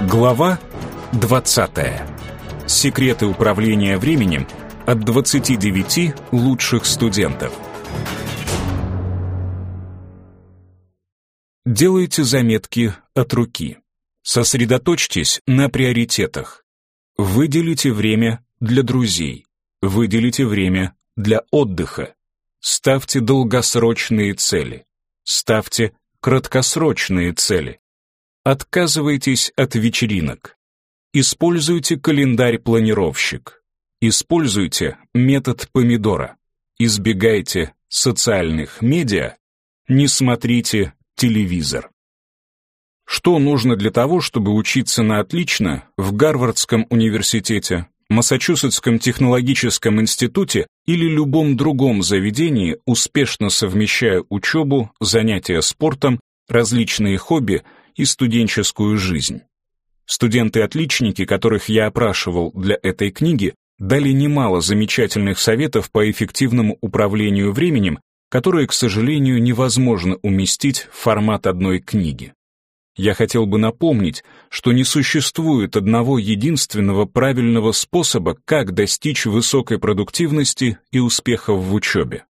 Глава 20. Секреты управления временем от 29 лучших студентов. Делайте заметки от руки. Сосредоточьтесь на приоритетах. Выделите время для друзей. Выделите время для отдыха. Ставьте долгосрочные цели. Ставьте краткосрочные цели. Отказывайтесь от вечеринок. Используйте календарь-планировщик. Используйте метод помидора. Избегайте социальных медиа. Не смотрите телевизор. Что нужно для того, чтобы учиться на отлично в Гарвардском университете, Массачусетском технологическом институте или любом другом заведении, успешно совмещая учебу, занятия спортом, различные хобби и студенческую жизнь. Студенты-отличники, которых я опрашивал для этой книги, дали немало замечательных советов по эффективному управлению временем, которые, к сожалению, невозможно уместить в формат одной книги. Я хотел бы напомнить, что не существует одного единственного правильного способа, как достичь высокой продуктивности и успехов в учебе.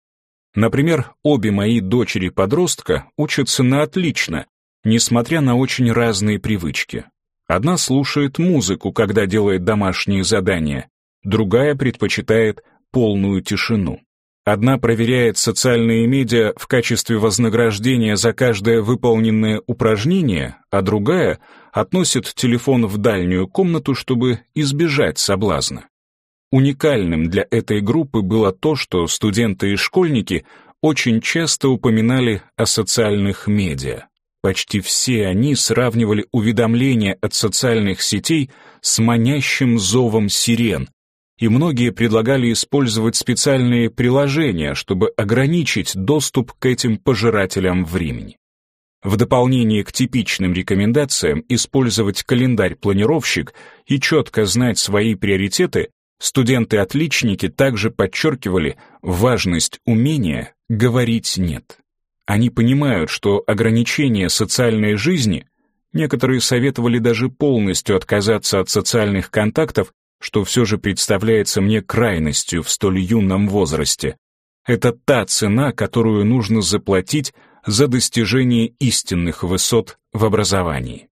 Например, обе мои дочери-подростка учатся на отлично, несмотря на очень разные привычки. Одна слушает музыку, когда делает домашние задания, другая предпочитает полную тишину. Одна проверяет социальные медиа в качестве вознаграждения за каждое выполненное упражнение, а другая относит телефон в дальнюю комнату, чтобы избежать соблазна. Уникальным для этой группы было то, что студенты и школьники очень часто упоминали о социальных медиа. Почти все они сравнивали уведомления от социальных сетей с манящим зовом сирен, и многие предлагали использовать специальные приложения, чтобы ограничить доступ к этим пожирателям времени. В дополнение к типичным рекомендациям использовать календарь-планировщик и четко знать свои приоритеты, студенты-отличники также подчеркивали важность умения говорить «нет». Они понимают, что ограничение социальной жизни, некоторые советовали даже полностью отказаться от социальных контактов, что все же представляется мне крайностью в столь юном возрасте. Это та цена, которую нужно заплатить за достижение истинных высот в образовании.